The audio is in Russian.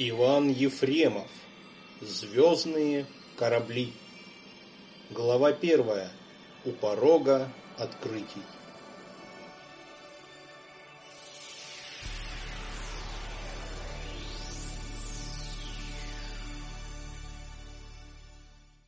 Иван Ефремов. Звездные корабли. Глава первая. У порога открытий.